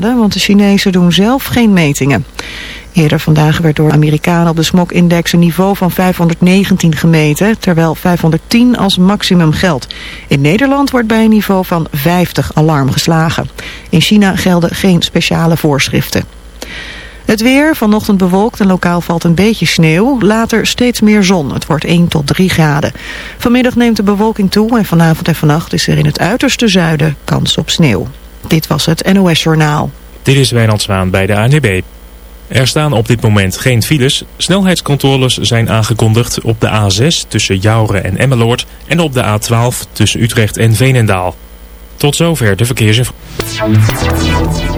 want de Chinezen doen zelf geen metingen. Eerder vandaag werd door Amerikanen op de smog-index een niveau van 519 gemeten, terwijl 510 als maximum geldt. In Nederland wordt bij een niveau van 50 alarm geslagen. In China gelden geen speciale voorschriften. Het weer, vanochtend bewolkt en lokaal valt een beetje sneeuw. Later steeds meer zon. Het wordt 1 tot 3 graden. Vanmiddag neemt de bewolking toe en vanavond en vannacht is er in het uiterste zuiden kans op sneeuw. Dit was het NOS Journaal. Dit is Wijnand Zwaan bij de ANWB. Er staan op dit moment geen files. Snelheidscontroles zijn aangekondigd op de A6 tussen Jouren en Emmeloord... en op de A12 tussen Utrecht en Veenendaal. Tot zover de verkeersinformatie.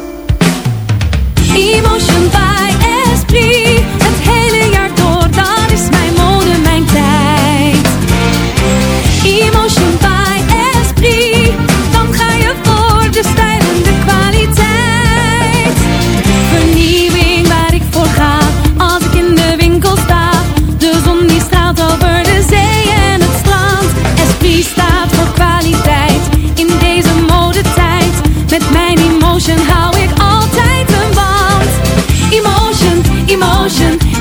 Emotion by Esprit.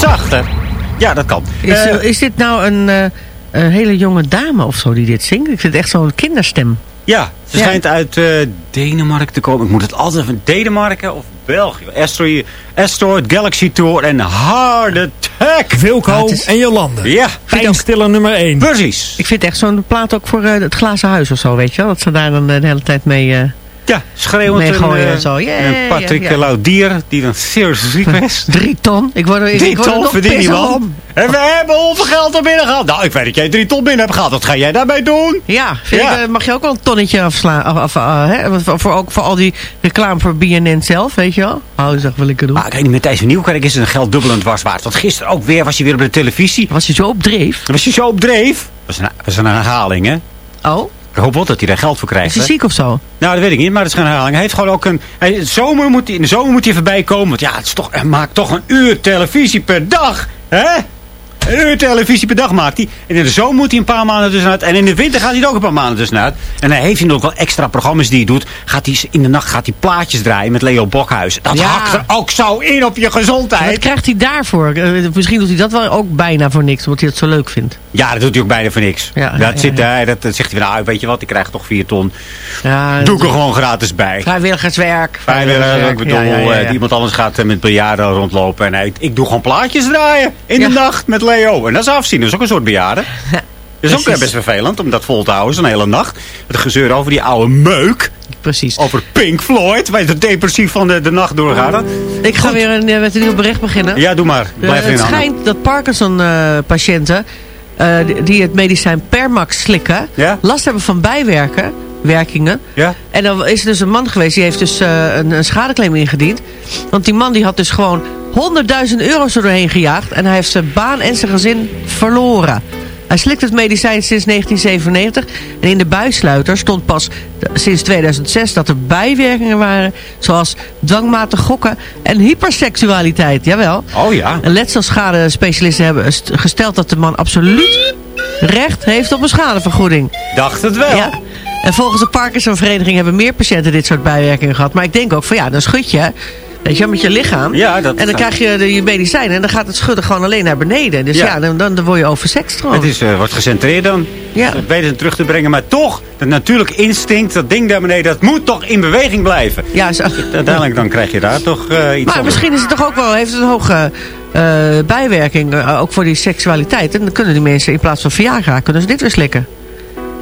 Wat zachter? Ja, dat kan. Is, Eh, is dit nou een, eh, een hele jonge dame of zo die dit zingt? Ik vind het echt zo'n kinderstem. ja, ze Ja. schijnt uit eh, Denemarken te komen. Ik moet het altijd van Denemarken of België. Asteroid, Asteroid Galaxy Tour en Hard Attack. Wilco is- en Jolande. Ja, Pijnstiller nummer 1. precies. Ik vind echt zo'n plaat ook voor eh, het glazen huis of zo, weet je wel? Dat ze daar dan de hele tijd mee... eh, Ja, schreeuwend en, gooien eh, en zo. En Patrick ja. Laudier, die dan zeer ziek is. drie ton. Ik word er, ik, Drie ik word ton die pissig man. En we hebben hoeveel geld er binnen gehad. Nou, ik weet dat jij drie ton binnen hebt gehad. Wat ga jij daarmee doen? Ja, vind Ja. Ik, eh, mag je ook wel een tonnetje afslaan. Af, af, eh, hè? Voor, ook voor al die reclame voor BNN zelf, weet je wel? Oh, zeg, wil ik het doen. Ah, kijk, met deze Nieuwkerk is het een geld dubbelend was waard. Want gisteren ook weer was je weer op de televisie. Was je zo op dreef? Was je zo op dreef. Dat was een, was een herhaling, hè? Oh, hoop wel dat hij daar geld voor is krijgt. hij hè? ziek of zo? Nou, dat weet ik niet, maar dat is geen herhaling. Hij heeft gewoon ook een... Hij, in, de zomer moet hij, in de zomer moet hij voorbij komen. Want ja, het is toch, hij maakt toch een uur televisie per dag. Hè? Een uur televisie per dag maakt hij. En in de zomer moet hij een paar maanden tussenuit. En in de winter gaat hij er ook een paar maanden tussenuit. En dan heeft hij nog wel extra programma's die hij doet. Gaat hij, in de nacht gaat hij plaatjes draaien met Leo Bokhuis. Dat Ja. hakt er ook zo in op je Wat gezondheid. krijgt hij daarvoor? Eh, misschien doet hij dat wel ook bijna voor niks, omdat hij het zo leuk vindt. Ja, dat doet hij ook bijna voor niks. Ja, dat, ja, zit, ja. dat, dat zegt hij van, nou, weet je wat, ik krijg toch 4 ton. Ja, Doe ik er gewoon gratis bij. Vrijwilligerswerk. Vrijwilligerswerk, ik bedoel, eh, iemand anders gaat eh, met bejaarden rondlopen. En hij, ik doe gewoon plaatjes draaien in de nacht met Leo. En dat is afzien, dat is ook een soort bejaarde. Dat is ook eh, best vervelend om dat vol te houden, zo'n hele nacht. Het gezeur over die oude meuk. Precies. Over Pink Floyd, waar je zo depressief van de, de nacht doorgaat. Ik ga weer een, eh, met een nieuw bericht beginnen. Ja, doe maar. Eh, het schijnt dat Parkinson-patiënten die, die het medicijn Permax slikken... Ja? last hebben van bijwerken, werkingen. Ja? En dan is er dus een man geweest, die heeft dus een, een schadeclaim ingediend. Want die man die had dus gewoon 100.000 euro's er doorheen gejaagd. En hij heeft zijn baan en zijn gezin verloren. Hij slikt het medicijn sinds 1997. En in de buissluiter stond pas sinds 2006 dat er bijwerkingen waren. Zoals dwangmatig gokken en hyperseksualiteit. Jawel. Oh ja. En letselschade-specialisten hebben st- gesteld dat de man absoluut recht heeft op een schadevergoeding. Dacht het wel. Ja. En volgens de Parkinson-vereniging hebben meer patiënten dit soort bijwerkingen gehad. Maar ik denk ook van ja, dan schud je, weet je, met je lichaam. Ja, dat en dan krijg je de, je medicijnen en dan gaat het schudden gewoon alleen naar beneden. Dus Ja. ja, dan, dan, dan word je oversext gewoon. Het is, eh, wordt gecentreerd dan. Ja. Het beter terug te brengen. Maar toch, dat natuurlijk instinct, dat ding daar beneden, dat moet toch in beweging blijven. Ja, zo. Uiteindelijk dan krijg je daar toch eh, iets Maar misschien is het toch ook wel, heeft het een hoge eh, bijwerking, ook voor die seksualiteit. En dan kunnen die mensen in plaats van Viagra, kunnen ze dit weer slikken.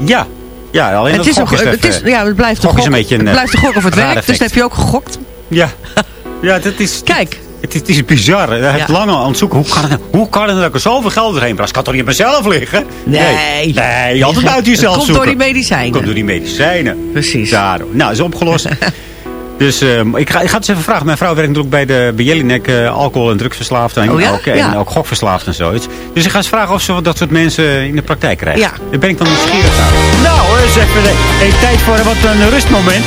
Ja. Ja, alleen het is ook, is het is, ja, het blijft is gok. een beetje een, het blijft een gok of het werkt, dus dan heb je ook gegokt. Ja. Ja, dat is... Kijk. Het is, het is bizar. Hij heeft Ja. lang al aan het zoeken. Hoe kan het, hoe kan het dat ik er zoveel geld doorheen bras? kan toch niet op mezelf liggen? Nee. Nee, altijd buiten jezelf Het komt zoeken. door die medicijnen. Komt door die medicijnen. Precies. Daarom. Nou, is opgelost. dus ehm, ik, ga, ik ga het eens even vragen. Mijn vrouw werkt natuurlijk bij de bij Jelinek eh, alcohol- en drugsverslaafd. En, Oh ja? ook, en Ja. ook gokverslaafd en zoiets. Dus ik ga eens vragen of ze dat soort mensen in de praktijk krijgen. Ja. Daar ben ik dan nieuwsgierig naar. Nou, eens even de, een tijd voor wat een rustmoment.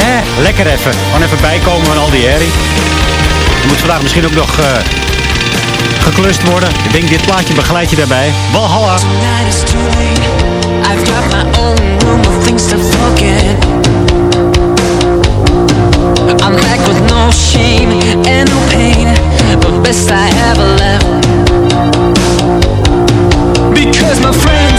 Hè, lekker even. Gewoon even bijkomen van al die herrie. Er moet vandaag misschien ook nog eh, geklust worden. Ik denk, dit plaatje begeleidt je daarbij. Walhalla. I've got my own room of things to. I'm back with no shame and no pain. The best I ever left. Because my friends,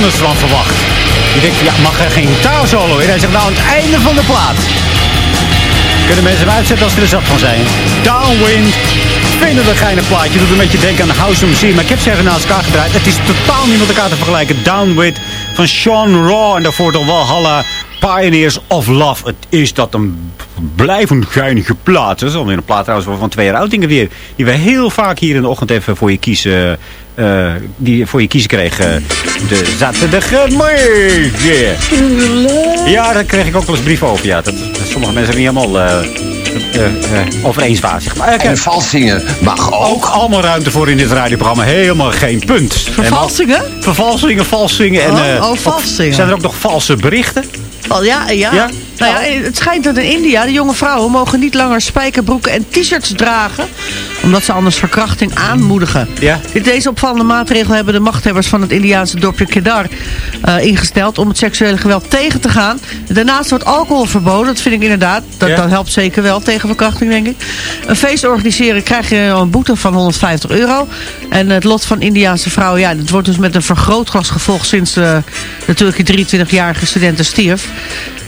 anders van verwacht. Je denkt, ja, mag er geen gitaarsolo in? Hij zegt, nou, aan het einde van de plaat. Kunnen mensen hem uitzetten als ze er zat van zijn. Downwind vind het een geinig plaatje. Doet een beetje denken aan House of Machine. Maar ik heb ze even naast elkaar gedraaid. Het is totaal niet met elkaar te vergelijken. Down With van Sean Raw. En daarvoor toch wel Pioneers of Love. Het is dat een blijvend geinige plaat. Dat is alweer een plaat trouwens van twee jaar oud dingen weer. Die we heel vaak hier in de ochtend even voor je kiezen... eh, die voor je kiezen kregen. De zaterdagmorgen. Ja, daar kreeg ik ook wel eens brieven over. Ja, dat, dat sommige mensen niet helemaal eh, eh, eh, over eens waren. Zeg maar. Eh, En valsingen mag ook. ook allemaal ruimte voor in dit radioprogramma. Helemaal geen punt. Vervalsingen? En al- Vervalsingen, valsingen. En, Oh, oh, valsingen. Zijn er ook nog valse berichten? Oh, ja, ja. Ja? Nou ja, het schijnt dat in India de jonge vrouwen mogen niet langer spijkerbroeken en t-shirts dragen. Omdat ze anders verkrachting aanmoedigen. Ja. Dit- Deze opvallende maatregel hebben de machthebbers van het Indiaanse dorpje Kedar eh, ingesteld om het seksuele geweld tegen te gaan. Daarnaast wordt alcohol verboden. Dat vind ik inderdaad. Dat, Ja. dat helpt zeker wel tegen verkrachting, denk ik. Een feest organiseren krijg je een boete van 150 euro. En het lot van Indiaanse vrouwen, ja, dat wordt dus met een vergrootglas gevolgd sinds eh, natuurlijk die 23-jarige studenten stierf.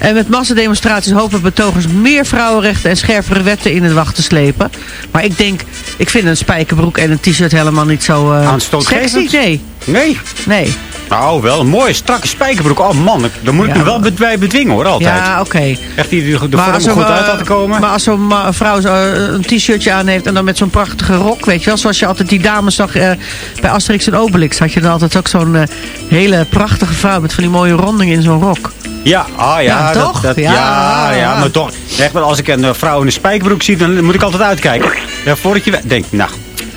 En met massademonstraties hopen betogers meer vrouwenrechten en scherpere wetten in het wacht te slepen. Maar ik denk, ik vind een spijkerbroek en een t-shirt helemaal niet zo uh, Aanstootgevend? sexy. Nee, Nee. nee. Nou, wel een mooie strakke spijkerbroek. Oh man, daar moet ik Ja, me wel bij bedwingen hoor, altijd. Ja, oké. Echt die die de Maar vorm goed uit eh, laten komen. Maar als zo'n vrouw zo, eh, een t-shirtje aan heeft en dan met zo'n prachtige rok, weet je wel. Zoals je altijd die dames zag eh, bij Asterix en Obelix. Had je dan altijd ook zo'n eh, hele prachtige vrouw met van die mooie rondingen in zo'n rok. Ja, ah, ja, Ja, dat, toch? Dat, Ja, ja, maar toch. Echt wel, als ik een vrouw in een spijkerbroek zie, dan moet ik altijd uitkijken. Ja, voordat je denkt, nou,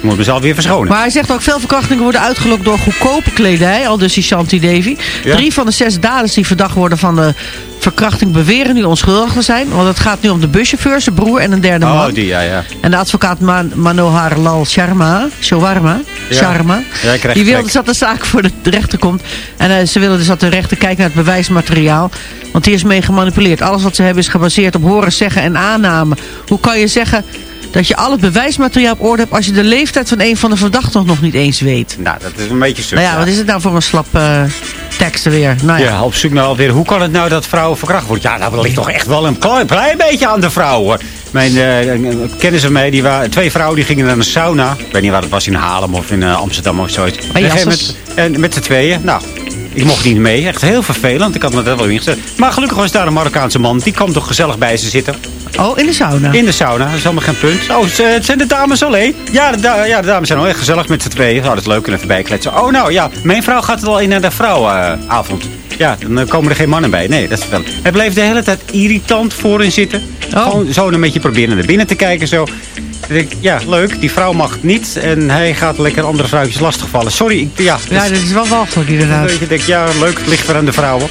moet mezelf weer verschonen. Maar hij zegt ook veel verkrachtingen worden uitgelokt door goedkope kledij. Al dus die Shanti Devi. Ja. Drie van de zes daders die verdacht worden van de verkrachting beweren nu onschuldig te zijn. Want het gaat nu om de buschauffeur, zijn broer en een derde man. oh, die, ja, ja. En de advocaat Man Manohar Lal Sharma, Shawarma, Ja. Sharma Ja, die wil dus dat de zaak voor de rechter komt. En eh, ze willen dus dat de rechter kijkt naar het bewijsmateriaal. Want die is mee gemanipuleerd. Alles wat ze hebben is gebaseerd op horen, zeggen en aannamen. Hoe kan je zeggen dat je al het bewijsmateriaal op orde hebt... als je de leeftijd van een van de verdachten nog niet eens weet? Nou, dat is een beetje stuk. nou ja, wat is het nou voor een slap eh teksten weer? Nou ja. Ja, op zoek naar alweer. Hoe kan het nou dat vrouwen verkracht worden? Ja, nou, dat ligt toch echt wel een klein, klein beetje aan de vrouw, hoor. Mijn eh kennis van mij, die waren, twee vrouwen die gingen naar een sauna. Ik weet niet waar het was, in Haarlem of in eh, Amsterdam of zoiets. En met, en met z'n tweeën. Nou, ik mocht niet mee. Echt heel vervelend. Ik had me er wel ingezet. Maar gelukkig was daar een Marokkaanse man. Die kwam toch gezellig bij ze zitten. Oh, in de sauna? In de sauna. Dat is helemaal geen punt. Oh, het het zijn de dames alleen? Ja, de, da- ja, de dames zijn wel echt gezellig met z'n tweeën. Nou, dat is leuk. Kunnen even bijkletsen. Oh, nou ja. Mijn vrouw gaat er wel in naar de vrouwenavond. ja, dan komen er geen mannen bij. Nee, dat is wel. Hij bleef de hele tijd irritant voorin zitten. Oh. Gewoon zo een beetje proberen naar binnen te kijken. Zo. Ik denk, ja, leuk. Die vrouw mag niet. En hij gaat lekker andere vrouwtjes lastigvallen. Sorry, ik, ja. Ja, dat is wel walgelijk inderdaad. dat je denkt, ja, leuk. Het ligt weer aan de vrouwen.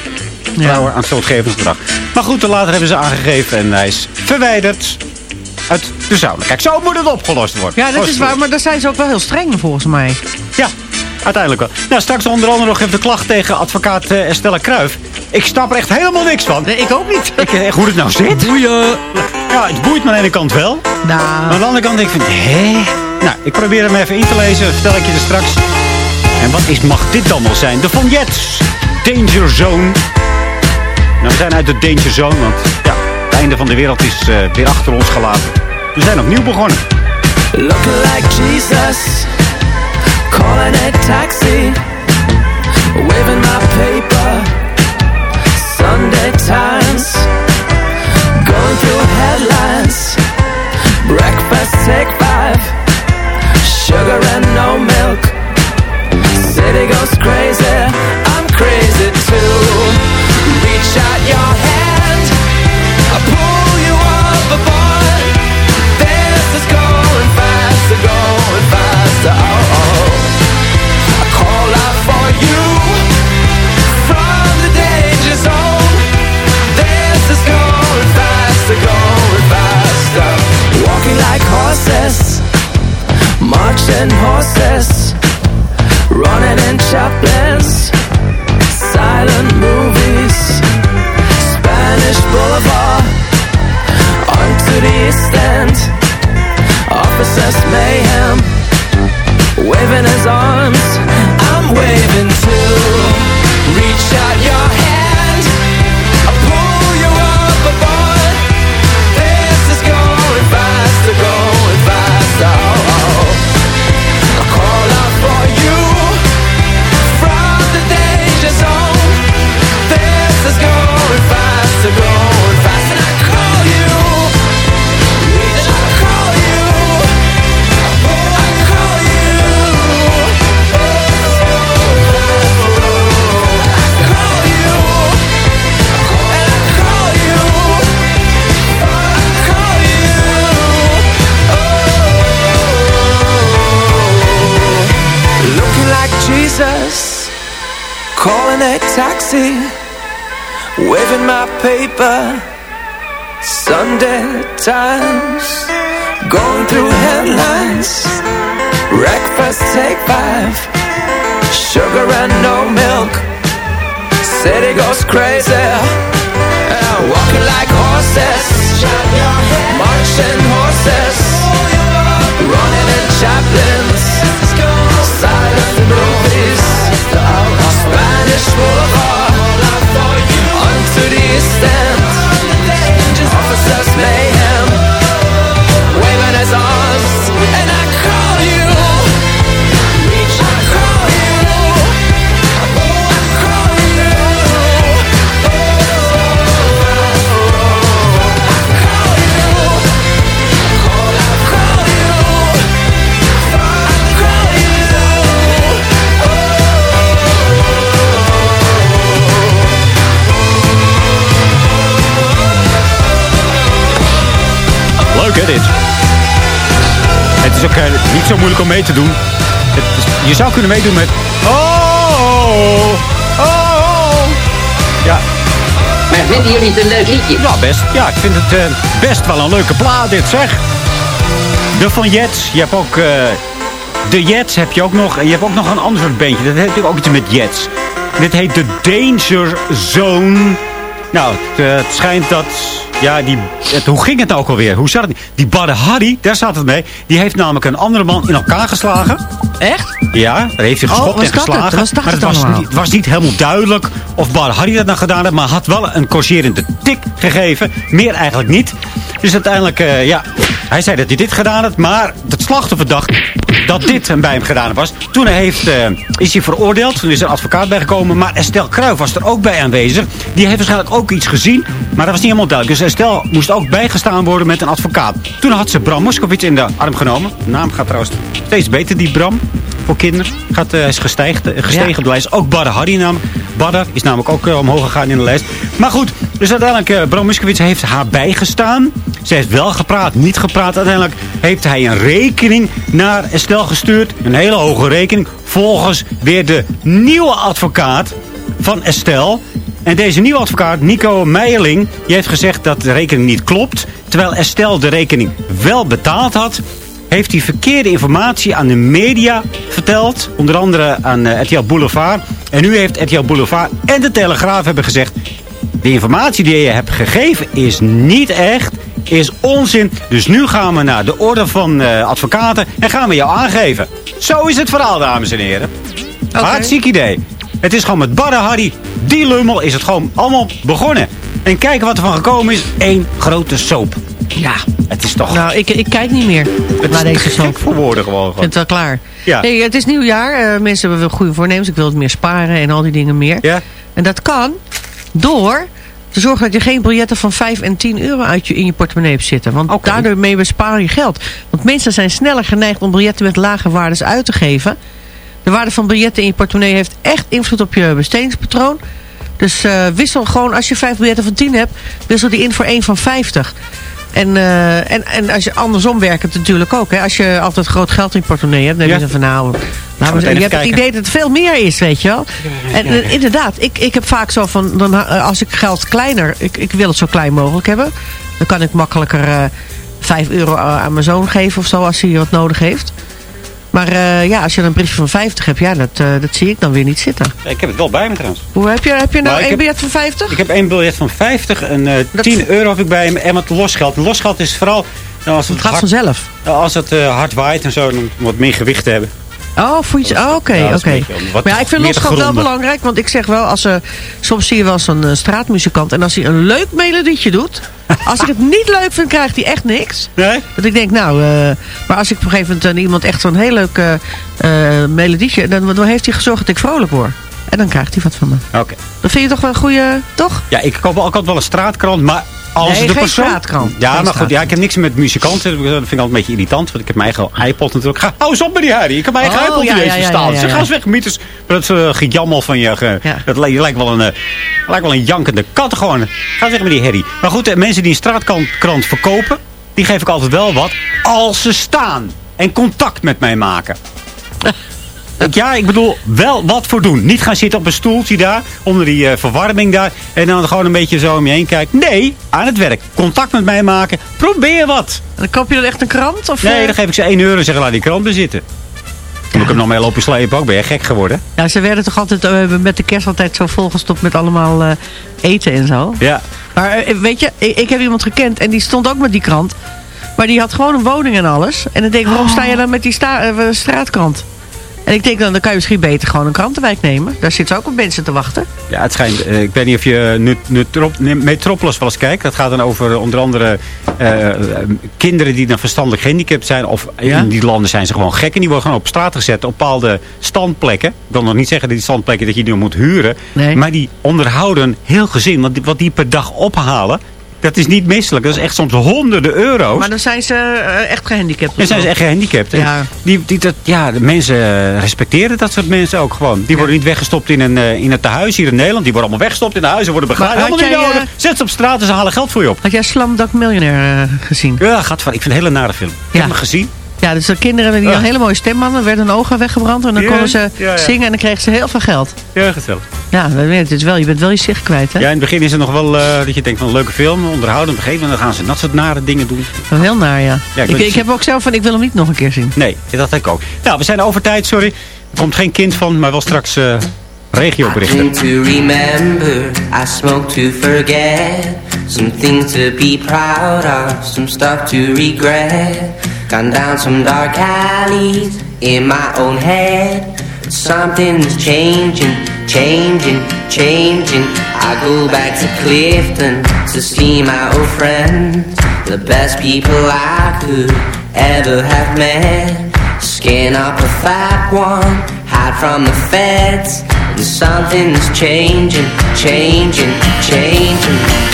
Ja. Vrouwen aan stootgevingsgedrag. Maar goed, later hebben ze aangegeven. En hij is verwijderd uit de sauna. Kijk, zo moet het opgelost worden. Ja, dat is waar, maar daar zijn ze ook wel heel streng volgens mij. Ja, uiteindelijk wel. Nou, straks onder andere nog even de klacht tegen advocaat eh, Estella Kruijf. Ik snap er echt helemaal niks van. Nee, ik ook niet. Ik, eh, hoe het nou zit. Boeien. Ja, het boeit me aan de ene kant wel. Maar aan Nou, de andere kant denk ik van, hé? Nou, ik probeer hem even in te lezen. Vertel ik je er straks. En wat is, mag dit dan wel zijn? De Von Jets. Danger Zone. Nou, we zijn uit de Danger Zone, want ja, het einde van de wereld is eh, weer achter ons gelaten. We zijn opnieuw begonnen. Looking like Jesus, calling a taxi, waving my paper, Sunday Times, going through headlines, breakfast take five, sugar and no milk, city goes crazy, I'm crazy too. Reach out your hand, paper, Sunday Times, going through headlines, breakfast take five, sugar and no milk, city goes crazy, uh, walking like horses, om mee te doen. Het is- je zou kunnen meedoen met... Oh, oh, oh. Ja. Maar vinden jullie het een leuk liedje? Ja, best. Ja, ik vind het eh, best wel een leuke plaat dit, zeg. De Van Jets. Je hebt ook... eh, de Jets heb je ook nog. En je hebt ook nog een ander soort bandje. Dat heeft natuurlijk ook iets met Jets. Dit heet de Danger Zone. Nou, het, eh, het schijnt dat... Ja, die, het, hoe ging het nou ook alweer? Hoe zat het? Die Badde Harry, daar staat het mee. Die heeft namelijk een andere man in elkaar geslagen. Echt? Ja, daar heeft hij Oh, geschopt en dat het? geslagen. Was dat maar het was, niet, het was niet helemaal duidelijk of Bar Harry dat nou gedaan heeft. Maar had wel een corrigerende tik gegeven. Meer eigenlijk niet. Dus uiteindelijk, eh, ja, hij zei dat hij dit gedaan had. Maar het slachtoffer dacht dat dit hem bij hem gedaan was. Toen heeft, eh, is hij veroordeeld. Toen is er een advocaat bijgekomen. Maar Estelle Kruijf was er ook bij aanwezig. Die heeft waarschijnlijk ook iets gezien. Maar dat was niet helemaal duidelijk. Dus Estelle moest ook bijgestaan worden met een advocaat. Toen had ze Bram Moskowitz in de arm genomen. De naam gaat trouwens steeds beter, die Bram. Voor kinderen. Gaat, eh, hij is gestegen, gestegen Ja. op de lijst. Ook Badr Harry namelijk. Badr is namelijk ook eh, omhoog gegaan in de lijst. Maar goed, dus uiteindelijk eh Bram heeft haar bijgestaan. Ze heeft wel gepraat, niet gepraat. Uiteindelijk heeft hij een rekening naar Estelle gestuurd. Een hele hoge rekening. Volgens weer de nieuwe advocaat van Estelle. En deze nieuwe advocaat, Nico Meijerling, die heeft gezegd dat de rekening niet klopt. Terwijl Estelle de rekening wel betaald had heeft hij verkeerde informatie aan de media verteld. Onder andere aan eh, RTL Boulevard. En nu heeft RTL Boulevard en de Telegraaf hebben gezegd... de informatie die je hebt gegeven is niet echt, is onzin. Dus nu gaan we naar de orde van eh, advocaten en gaan we jou aangeven. Zo is het verhaal, dames en heren. Hartstikke idee. Het is gewoon met Barre Harry, die lummel, is het gewoon allemaal begonnen. En kijken wat er van gekomen is. Eén grote soap. Ja. Het is toch... Nou, ik, ik kijk niet meer naar deze soap. voor woorden gewoon. Ik vind het wel klaar. Ja. Hey, het is nieuwjaar. Eh, mensen hebben wel goede voornemens. Ik wil het meer sparen en al die dingen meer. Ja. En dat kan door te zorgen dat je geen biljetten van 5 en 10 euro uit je, in je portemonnee hebt zitten. Want daardoor mee bespaar je geld. Want mensen zijn sneller geneigd om biljetten met lage waardes uit te geven. De waarde van biljetten in je portemonnee heeft echt invloed op je bestedingspatroon. Dus eh, wissel gewoon, als je vijf biljetten van 10 hebt, wissel die in voor één van 50. En, eh, en, en als je andersom werkt het natuurlijk ook. Hè? Als je altijd groot geld in je portemonnee hebt, dan heb je Ja. van nou, je hebt het idee dat het veel meer is, weet je wel. En eh, inderdaad, ik, ik heb vaak zo van, dan, eh, als ik geld kleiner, ik, ik wil het zo klein mogelijk hebben. Dan kan ik makkelijker eh 5 euro aan aan mijn zoon geven of zo, als hij wat nodig heeft. Maar eh, ja, als je dan een briefje van 50 hebt, ja, dat, eh, dat zie ik dan weer niet zitten. Ik heb het wel bij me trouwens. Hoe heb je, heb je nou één heb- biljet van 50? Ik heb één biljet van 50 en eh 10 euro heb ik bij me. En wat losgeld. Losgeld is vooral... nou, als het, gaat hard, vanzelf. Als het eh, hard waait en zo, dan wat meer gewicht hebben. Oh, je, oh, oké, Ja, oké. wat Maar ja, ik vind losgeld wel belangrijk. Want ik zeg wel, als, eh, soms zie je wel eens een eh, straatmuzikant. En als hij een leuk melodietje doet. als ik het niet leuk vind, krijgt hij echt niks. Nee? Dat ik denk, nou... eh, maar als ik op een gegeven moment iemand echt zo'n heel leuk melodietje... Dan, dan heeft hij gezorgd dat ik vrolijk word. En dan krijgt hij wat van me. Oké. Dat vind je toch wel een goede... Toch? Ja, ik koop ik had wel een straatkrant, maar als Nee, de geen persoon... straatkrant. Ja, Geen maar goed, ja, ik heb niks met muzikanten. Dat vind ik altijd een beetje irritant, want ik heb mijn eigen iPod natuurlijk. Ga, hou eens op met die Harry. Ik heb mijn eigen Oh, iPod ja, niet eens ja, verstaan. ja, Zeg, ja. ga eens weg, mieters. Dat uh, gejammel van je. ge- Dat lijkt, je lijkt wel een, eh, lijkt wel een jankende kat gewoon. Ga weg met die Harry. Maar goed, eh, mensen die een straatkrant verkopen, die geef ik altijd wel wat. Als ze staan en contact met mij maken. Ja, ik bedoel, wel wat voor doen. Niet gaan zitten op een stoeltje daar, onder die eh, verwarming daar. En dan gewoon een beetje zo om je heen kijken. Nee, aan het werk. Contact met mij maken. Probeer wat. En dan koop je dan echt een krant? Of, Nee, eh? dan geef ik ze 1 euro en zeg laat die krant bezitten. Moet ik hem nog mee lopen slepen ook? Ben je gek geworden? Ja, ze werden toch altijd eh, met de kerst altijd zo volgestopt met allemaal eten en zo. Ja. Maar weet je, ik, ik heb iemand gekend en die stond ook met die krant. Maar die had gewoon een woning en alles. En dan denk ik, waarom sta je dan met die sta- straatkrant? En ik denk dan, dan kan je misschien beter gewoon een krantenwijk nemen. Daar zitten ook op mensen te wachten. Ja, het schijnt, eh, ik weet niet of je nee, Metropolis wel eens kijkt. Dat gaat dan over eh, onder andere eh, kinderen die dan verstandelijk gehandicapt zijn. Of in die landen zijn ze gewoon gek. En die worden gewoon op straat gezet op bepaalde standplekken. Ik wil nog niet zeggen dat die standplekken dat je die moet huren. Maar die onderhouden heel gezin. Want wat die per dag ophalen, dat is niet misselijk. Dat is echt soms honderden euro's. Maar dan zijn ze eh, echt gehandicapt. En zijn ze echt gehandicapt. Ja. Die, die, dat, ja, de mensen eh, respecteren dat soort mensen ook gewoon. Die worden niet weggestopt in een, eh, in het tehuis hier in Nederland. Die worden allemaal weggestopt in de huizen, worden had Helemaal niet jij, nodig. Zet ze op straat en ze halen geld voor je op. Had jij Slumdog Millionaire eh, gezien? Ja, gaat van. Ik vind het een hele nare film. Ik heb hem gezien. Ja, dus de kinderen die Ah. hadden hele mooie stem hadden, werden hun ogen weggebrand. En dan Ja, konden ze ja, ja. zingen en dan kregen ze heel veel geld. Ja, gezellig. Ja, het is wel, je bent wel je zicht kwijt, hè? Ja, in het begin is het nog wel eh, dat je denkt van een leuke film, onderhoudend. Op een gegeven moment dan gaan ze dat soort nare dingen doen. Wel heel naar, ja. Ja, ik ik, heb ook zelf van, ik wil hem niet nog een keer zien. Nee, dat had ik ook. Nou, we zijn over tijd, sorry. Er komt geen kind van, maar wel straks eh regioberichten. To remember, I smoke to forget. Some things to be proud of, some stuff to regret. Gone down some dark alleys in my own head. Something's changing, changing, changing. I go back to Clifton to see my old friends. The best people I could ever have met. Skin up a fat one, hide from the feds. And something's changing, changing, changing.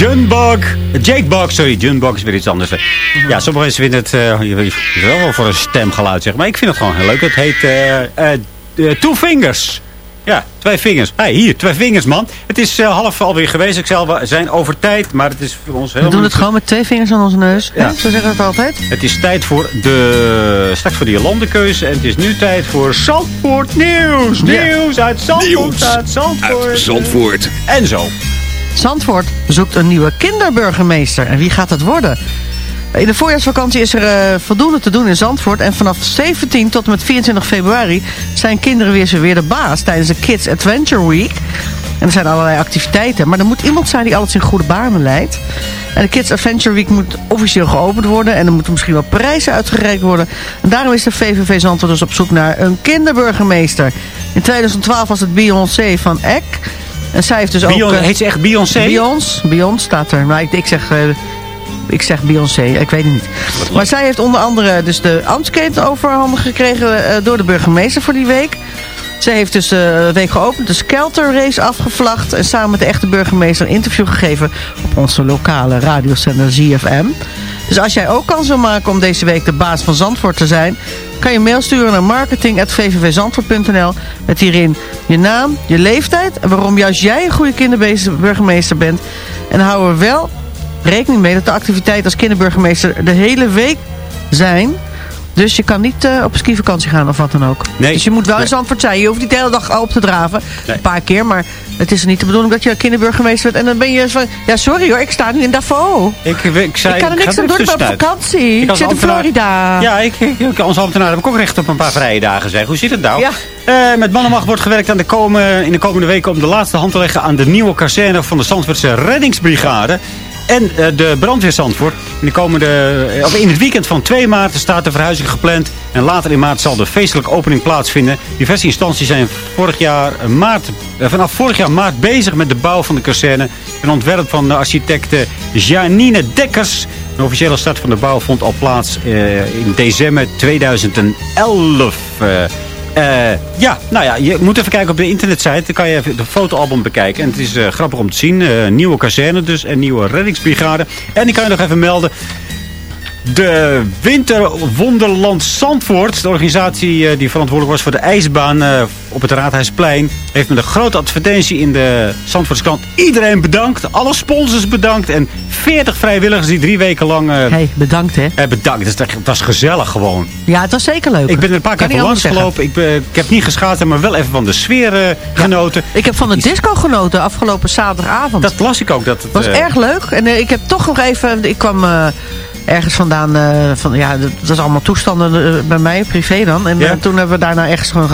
Junbug. Jakebug, sorry. Junbug is weer iets anders. Ja, sommige mensen vinden het eh, je weet wel wel voor een stemgeluid, zeg maar. Ik vind het gewoon heel leuk. Het heet eh, eh, eh, Two Fingers. Ja, twee vingers. Hey, hier, twee vingers, man. Het is eh, half alweer geweest. Ik zal we zijn over tijd, maar het is voor ons We helemaal... doen het gewoon met twee vingers aan onze neus. Ja. Zo zeggen we het altijd. Het is tijd voor de... Straks voor de landenkeuze. En het is nu tijd voor Zandvoort Nieuws. Ja. Nieuws uit Zandvoort. Nieuws uit Zandvoort. uit Zandvoort. En zo. Zandvoort zoekt een nieuwe kinderburgemeester. En wie gaat dat worden? In de voorjaarsvakantie is er eh, voldoende te doen in Zandvoort. En vanaf 17 tot en met 24 februari zijn kinderen weer, weer de baas tijdens de Kids Adventure Week. En er zijn allerlei activiteiten. Maar er moet iemand zijn die alles in goede banen leidt. En de Kids Adventure Week moet officieel geopend worden. En er moeten misschien wel prijzen uitgereikt worden. En daarom is de VVV Zandvoort dus op zoek naar een kinderburgemeester. In 2012 was het Beyoncé van Eck. En zij heeft dus ook... Eh, heet ze echt Beyoncé? Beyoncé, Beyoncé staat er. Maar ik, ik zeg... eh, ik zeg Beyoncé, ik weet het niet. Maar zij heeft onder andere dus de ambtsketen overhandig gekregen eh, door de burgemeester voor die week. Zij heeft dus de week geopend, de Skelter race afgevlacht. En samen met de echte burgemeester een interview gegeven op onze lokale radiozender ZFM. Dus als jij ook kans wil maken om deze week de baas van Zandvoort te zijn... kan je mail sturen naar marketing.vvvzandvoort.nl met hierin je naam, je leeftijd... en waarom juist jij een goede kinderburgemeester bent. En hou er wel rekening mee dat de activiteiten als kinderburgemeester de hele week zijn... Dus je kan niet eh, op skivakantie gaan of wat dan ook. Nee. Dus je moet wel in Nee. Zandvoort zijn. Je hoeft niet de hele dag op te draven. Nee. Een paar keer. Maar het is niet de bedoeling dat je kinderburgemeester bent. En dan ben je van... Ja, sorry hoor. Ik sta nu in Davos. Ik, ik, zei, ik kan er niks aan doen. Ik ben op vakantie. Ik zit in Florida. Ja, ik, ik, als ambtenaar heb ik ook recht op een paar vrije dagen, zeg. Hoe zit het nou? Ja. Eh, met mannenmacht wordt gewerkt aan de komen, in de komende weken... om de laatste hand te leggen aan de nieuwe kazerne van de Zandvoortse reddingsbrigade... En eh, de brandweer Zandvoort. In, de komende, eh, in het weekend van 2 maart staat de verhuizing gepland. En later in maart zal de feestelijke opening plaatsvinden. Diverse instanties zijn vorig jaar eh, maart, vanaf vorig jaar maart bezig met de bouw van de kazerne. Een ontwerp van de architect eh, Janine Dekkers. De officiële start van de bouw vond al plaats in december 2011. Eh, ja, nou ja, je moet even kijken op de internetsite. Dan kan je even de fotoalbum bekijken. En het is eh, grappig om te zien. Eh, nieuwe kazerne dus en nieuwe reddingsbrigade. En die kan je nog even melden. De Winterwonderland Zandvoort, de organisatie eh, die verantwoordelijk was voor de ijsbaan eh, op het Raadhuisplein, heeft met een grote advertentie in de Zandvoortskrant iedereen bedankt. Alle sponsors bedankt en 40 vrijwilligers die drie weken lang... eh, Hey, bedankt hè. eh, bedankt. Het, het was gezellig gewoon. Ja, het was zeker leuk. Ik ben er een paar Kan keer langs gelopen. Ik, ben- ik heb niet geschaten, maar wel even van de sfeer genoten. Ik heb van de disco genoten afgelopen zaterdagavond. Dat las ik ook. Dat het, was erg leuk. En ik heb toch nog even... Ik kwam ergens vandaan... eh, van, ja, dat was allemaal toestanden eh, bij mij, privé dan. En Ja. eh, toen hebben we daarna ergens gewoon,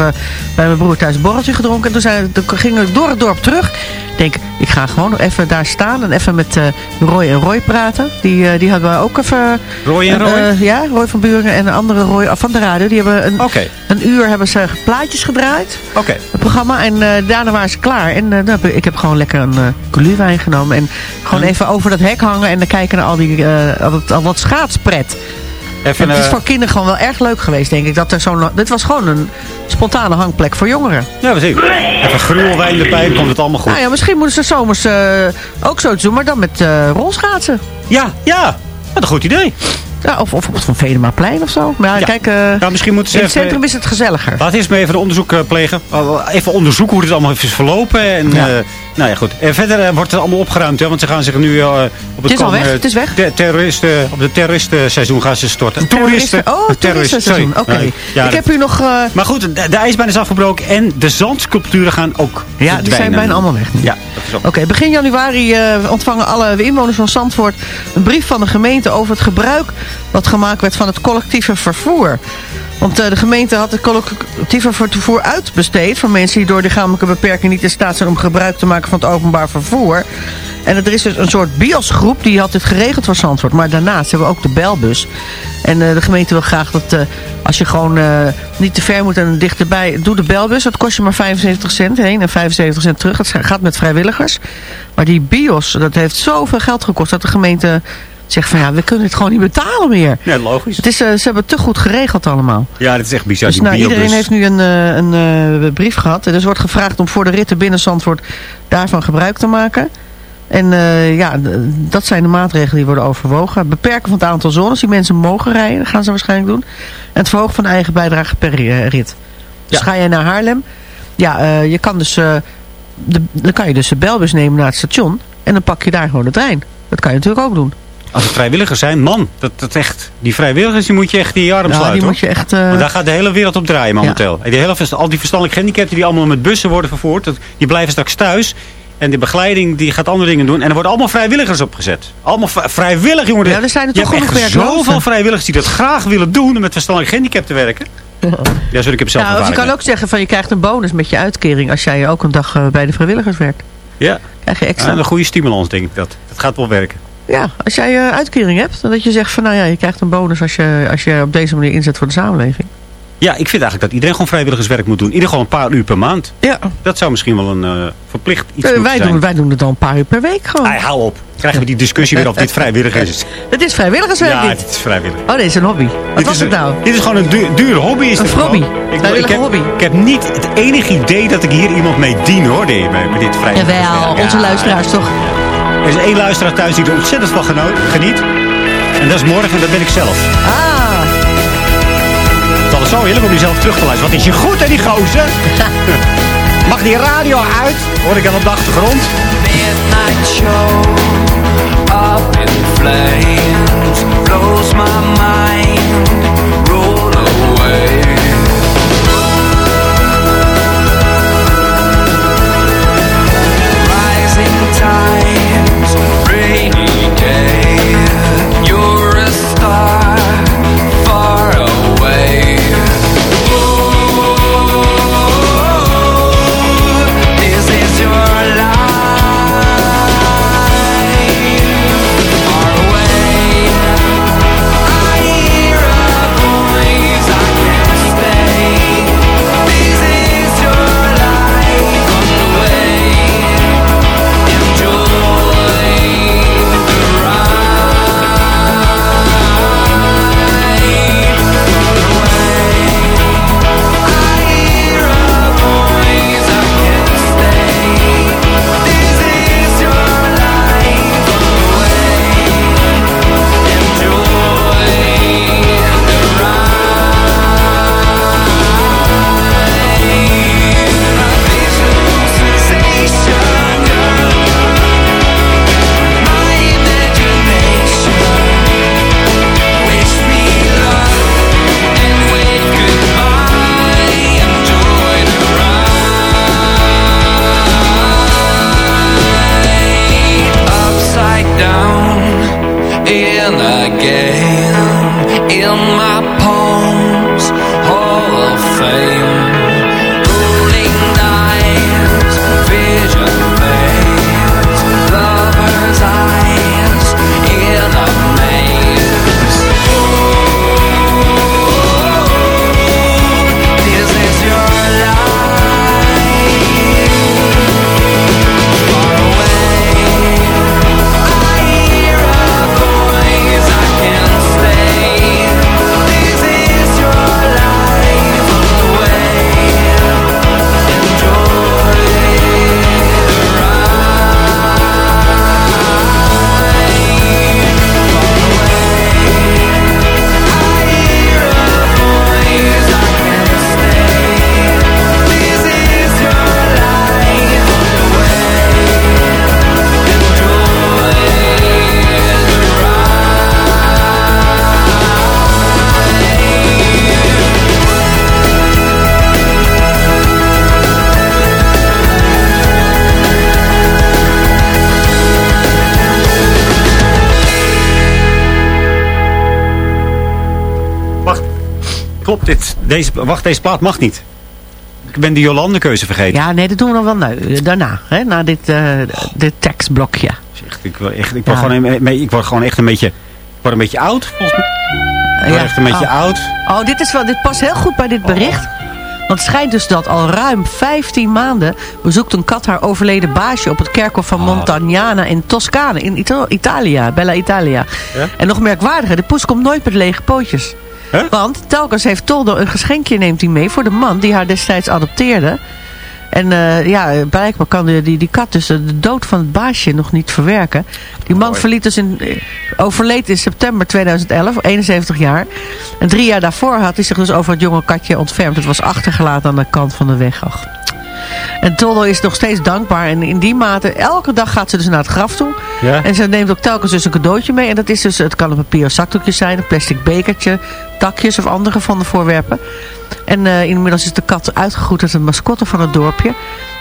bij mijn broer thuis een borreltje gedronken. En toen, zijn, toen gingen we door het dorp terug. Ik denk, ik ga gewoon nog even daar staan en even met eh, Roy en Roy praten. Die, eh, die hadden we ook even... Roy en Roy? eh, ja, Roy van Buren en een andere Roy eh, van de radio. Die hebben een, een uur hebben ze plaatjes gedraaid. Oké. Het programma. En daarna waren ze klaar. En heb ik, heb gewoon lekker een uh, genomen. En gewoon even over dat hek hangen. En dan kijken naar al, die, al, dat, al wat schaatspret. Even, het is eh, voor kinderen gewoon wel erg leuk geweest, denk ik. Dat er zo'n, dit was gewoon een spontane hangplek voor jongeren. Ja, we zien. Even gruwelwijn erbij, komt het allemaal goed. Nou ja, misschien moeten ze zomers eh, ook zoiets doen. Maar dan met eh, rolschaatsen. Ja, ja. Wat een goed idee. Ja, of, of op het Van Venemaplein of zo. Maar ja, Ja. kijk, eh, Nou, misschien moeten ze in het even- centrum is het gezelliger. Laat eerst maar even een onderzoek eh, plegen. Oh, Even onderzoeken hoe het allemaal is verlopen. En, eh, nou ja, goed. En verder wordt het allemaal opgeruimd. Hè, want ze gaan zich nu op het, Het is al komende weg, het is weg. te- terroristen, op de terroristenseizoen gaan ze storten. Toeristen. Oh, toeristenseizoen. Oké. Ja, ik heb hier nog... Maar goed, de, de ijsbaan is afgebroken en de zandsculpturen gaan ook Ja, die zijn bijna allemaal weg. nu. Ja. Oké, begin januari ontvangen alle inwoners van Zandvoort een brief van de gemeente over het gebruik wat gemaakt werd van het collectieve vervoer. Want eh, de gemeente had het collectieve vervoer uitbesteed voor mensen die door lichamelijke beperking niet in staat zijn om gebruik te maken van het openbaar vervoer. En er is dus een soort biosgroep die had dit geregeld voor Zandvoort. Maar daarnaast hebben we ook de belbus. En eh, de gemeente wil graag dat eh, als je gewoon niet te ver moet en dichterbij, doe de belbus. Dat kost je maar 75 cent heen en 75 cent terug. Dat gaat met vrijwilligers. Maar die bios, dat heeft zoveel geld gekost dat de gemeente zegt van ja, we kunnen het gewoon niet betalen meer. Ja, logisch. Het is, eh, ze hebben het te goed geregeld allemaal. Ja, dat is echt bizar. Dus nou, iedereen heeft nu een, eh, een eh, brief gehad. En dus wordt gevraagd om voor de ritten binnen Zandvoort daarvan gebruik te maken. En ja, dat zijn de maatregelen die worden overwogen. Beperken van het aantal zones die mensen mogen rijden. Dat gaan ze waarschijnlijk doen. En het verhogen van de eigen bijdrage per rit. Dus Ja. ga jij naar Haarlem. ja, je kan dus, de, dan kan je dus de belbus nemen naar het station. En dan pak je daar gewoon de trein. Dat kan je natuurlijk ook doen. Als het vrijwilligers zijn, man, dat, dat echt, die vrijwilligers die moet je echt in je arm Ja, sluiten. die moet je echt... eh, Want daar gaat de hele wereld op draaien momenteel. En die hele, al die verstandelijk gehandicapten die allemaal met bussen worden vervoerd, dat, die blijven straks thuis. En de begeleiding die gaat andere dingen doen. En er worden allemaal vrijwilligers opgezet. Allemaal vrijwillig, jongen. Ja, er zijn er toch genoeg zoveel vrijwilligers die dat graag willen doen om met verstandelijk gehandicapten te werken. Ja, zo ik heb zelf nou, je kan ook zeggen van je krijgt een bonus met je uitkering als jij ook een dag eh, bij de vrijwilligers werkt. Ja. Krijg je extra. Ja, een goede stimulans, denk ik dat. Dat gaat wel werken. Ja, als jij eh, uitkering hebt, dan dat je zegt van nou ja, je krijgt een bonus als je, als je op deze manier inzet voor de samenleving. Ja, ik vind eigenlijk dat iedereen gewoon vrijwilligerswerk moet doen. Ieder gewoon een paar uur per maand. Ja. Dat zou misschien wel een eh, verplicht iets moeten wij, zijn. doen, wij doen het al een paar uur per week gewoon. Ai, hou op. Krijgen we die discussie weer of dit vrijwillig is. Het is vrijwilligerswerk Ja, dit. het is vrijwillig. Oh, dit is een hobby. Wat Dit was is het nou? Dit is gewoon een duur, dure hobby. Is Een hobby. Ik, ik, heb, hobby. ik heb niet het enige idee dat ik hier iemand mee dien hoor. Met, met dit vrijwilligerswerk. Jawel, onze Ja. luisteraars toch? Er is één luisteraar thuis die er ontzettend van geniet. En dat is morgen en dat ben ik zelf. Ah. Het is altijd zo heerlijk om jezelf terug te luisteren. Wat is je goed hè die gozer? Mag die radio uit? Hoor ik aan op de achtergrond. midnight show up in flames blows my mind roll away Deze, wacht, deze plaat mag niet. Ik ben de Jolande keuze vergeten. Ja, nee, dat doen we dan wel nu, daarna. Hè, na dit, eh, dit tekstblokje. Echt, ik, word echt, ik, word Ja. gewoon een, ik word gewoon echt een beetje, ik word een beetje oud, volgens mij. Ik word Ja. echt een beetje Oh. oud. Oh, dit, is wel, dit past heel goed bij dit bericht. Want het schijnt dus dat al ruim 15 maanden bezoekt een kat haar overleden baasje op het kerkhof van Montagnana in Toscane, in Ita- Italia, Bella Italia. Ja? En nog merkwaardiger, de poes komt nooit met lege pootjes. Want telkens heeft Toldo een geschenkje neemt hij mee voor de man die haar destijds adopteerde. En eh, ja, blijkbaar kan die, die, die kat dus de dood van het baasje nog niet verwerken. Die man verliet dus in, eh, overleed in september 2011, 71 jaar. En drie jaar daarvoor had hij zich dus over het jonge katje ontfermd. Het was achtergelaten aan de kant van de weg. Ach. En Toldo is nog steeds dankbaar. En in die mate, elke dag gaat ze dus naar het graf toe. Ja. En ze neemt ook telkens dus een cadeautje mee. En dat is dus, het kan een papier zakdoekje zijn, een plastic bekertje, takjes of andere van de voorwerpen. En eh, inmiddels is de kat uitgegroeid als een mascotte van het dorpje.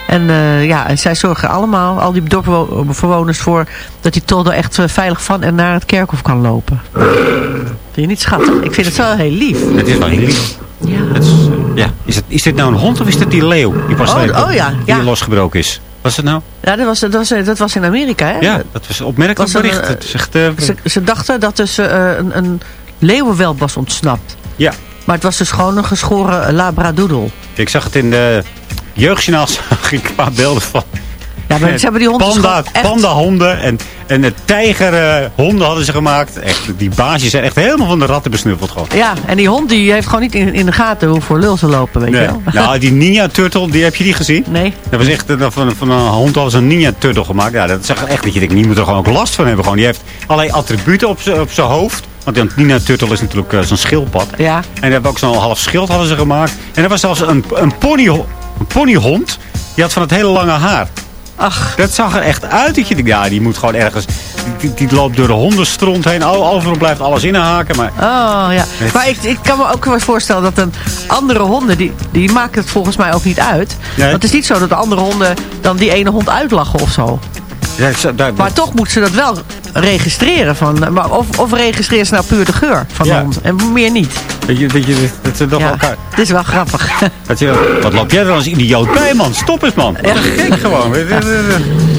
En eh, ja, en zij zorgen allemaal, al die dorpbewoners voor... dat die Toldo echt eh, veilig van en naar het kerkhof kan lopen. Vind je niet schattig? Ik vind het wel heel lief. Het is wel heel lief. Ja. Het is, eh, ja. Is, het, is dit nou een hond of is dit die leeuw die pas Oh, oh ja, die ja. losgebroken is? Was het nou? Ja, dat was, dat was, dat was in Amerika, hè? Ja, dat was opmerkelijk Was bericht. eh, Het is echt, eh, Ze, ze dachten dat dus eh, een, een leeuwenwelp was ontsnapt. ja. Maar het was dus gewoon een geschoren labradoodle. Ik zag het in de jeugdjournaal, zag ik een paar beelden van. Ja, maar ze hebben die honden Panda, gewoon echt- Pandahonden en, en de tijgerhonden hadden ze gemaakt. Echt, die baasjes zijn echt helemaal van de ratten besnuffeld gewoon. Ja, en die hond die heeft gewoon niet in, in de gaten hoe voor lul ze lopen, weet Nee. je wel. Nou, die Ninja Turtle, die, heb je die gezien? Nee. Dat was echt, eh, van, van een hond ze een Ninja Turtle gemaakt. Ja, dat zag er echt dat je denkt, die moet er gewoon ook last van hebben. Gewoon. Die heeft allerlei attributen op zijn op zijn hoofd. Want een Ninja Turtle is natuurlijk eh, zo'n schildpad. Ja. En die hebben ook zo'n half schild hadden ze gemaakt. En er was zelfs een, een, pony, ponyhond. Die had van het hele lange haar. Ach. Dat zag er echt uit. Dat je denkt, ja, die moet gewoon ergens... Die, die loopt door de hondenstront heen. Al- Overal blijft alles inhaken. Maar Oh ja, Het- maar ik, ik kan me ook wel voorstellen dat een andere honden, die, die maken het volgens mij ook niet uit. Nee. Want het is niet zo dat de andere honden dan die ene hond uitlachen of zo. Daar, Maar toch moeten ze dat wel registreren. Van, maar of, of registreren ze nou puur de geur van Ja. de hond en meer niet. weet je, weet je, dat ze toch Ja, elkaar... het is wel grappig. Dat je, wat loop jij er als idioot bij, man? Stop eens, man. Wat gek gewoon.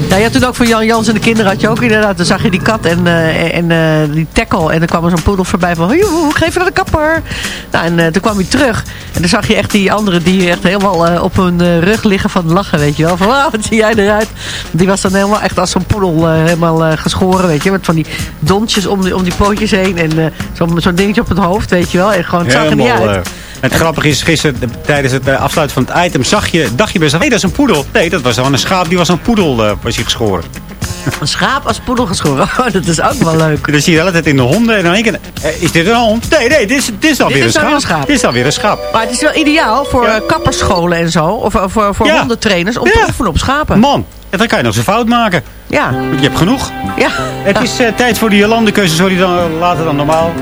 Ja, je had toen ook van Jan Jans en de kinderen had je ook inderdaad. Dan zag je die kat en, eh, en eh, die tackle. En dan kwam er zo'n poedel voorbij van, joe, geef je naar de kapper. Nou, en eh, toen kwam hij terug. En dan zag je echt die andere die echt helemaal op hun rug liggen van lachen, weet je wel. Van, ah, wat zie jij eruit? Die was dan helemaal echt als zo'n poedel helemaal geschoren, weet je. Met van die donsjes om die, om die pootjes heen. En zo'n zo'n dingetje op het hoofd, weet je wel. En gewoon, het zag er niet uit. Het grappige is, gisteren tijdens het eh, afsluiten van het item zag je, dacht je best, hé, dat is een poedel. Nee, dat was gewoon een schaap, die was een poedel, eh, was hij geschoren. Een schaap als poedel geschoren. Oh, dat is ook wel leuk. Dan zie je de hele tijd in de honden en dan één keer, eh, is dit een hond? Nee, nee, dit is, dit is alweer is een, schaap. een schaap. Dit is alweer een schaap. Maar het is wel ideaal voor Ja. kapperscholen en zo. Of voor, voor Ja. hondentrainers om Ja. te oefenen op schapen. Man, en dan kan je nog zo'n fout maken. Ja. Je hebt genoeg. Ja. Het is tijd voor de Jolandekeuze, sorry dan, later dan normaal.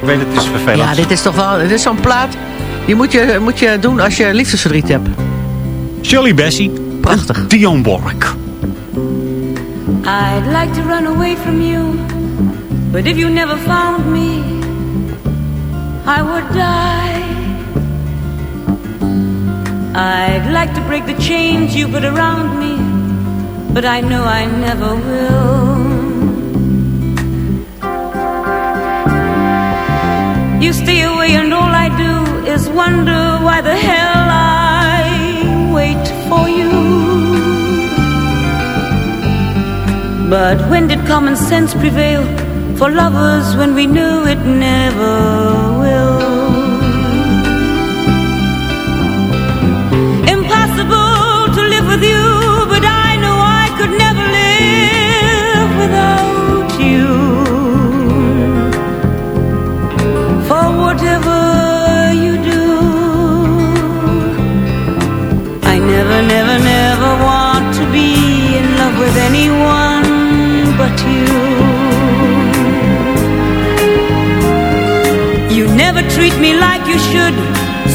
Ik weet het, het is vervelend. ja, dit is toch wel... Dit is zo'n plaat... Die moet je, moet je doen als je liefdesverdriet hebt. Shirley Bessie. Prachtig. Dion Bork. I'd like to run away from you, but if you never found me, I would die. I'd like to break the chains you put around me, but I know I never will. You stay away, and all I But when did common sense prevail for lovers when we knew it never will? Impossible to live with you, but I know I could never live without treat me like you should,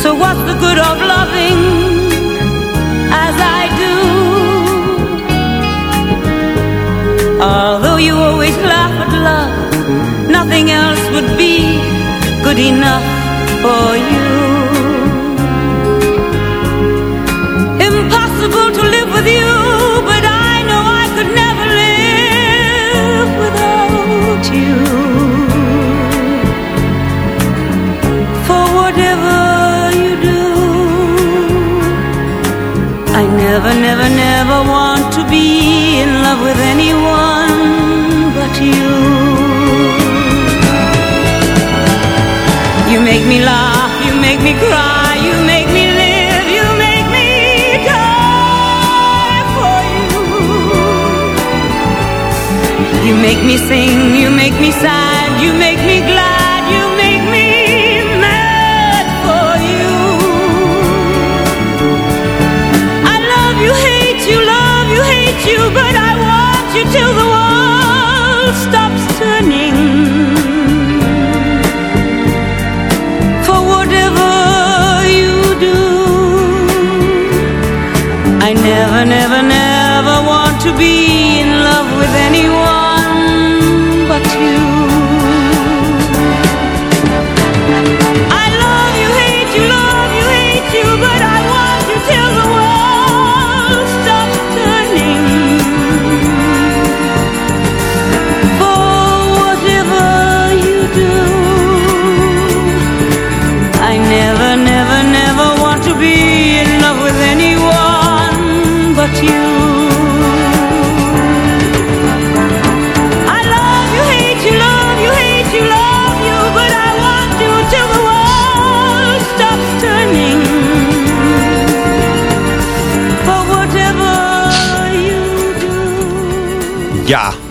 so what's the good of loving as I do? Although you always laugh at love, nothing else would be good enough for you. Impossible to live with you, but I know I could never live without you. Never, never, never want to be in love with anyone but you. You make me laugh, you make me cry, you make me live, you make me die for you. You make me sing, you make me sad, you make me glad, you, but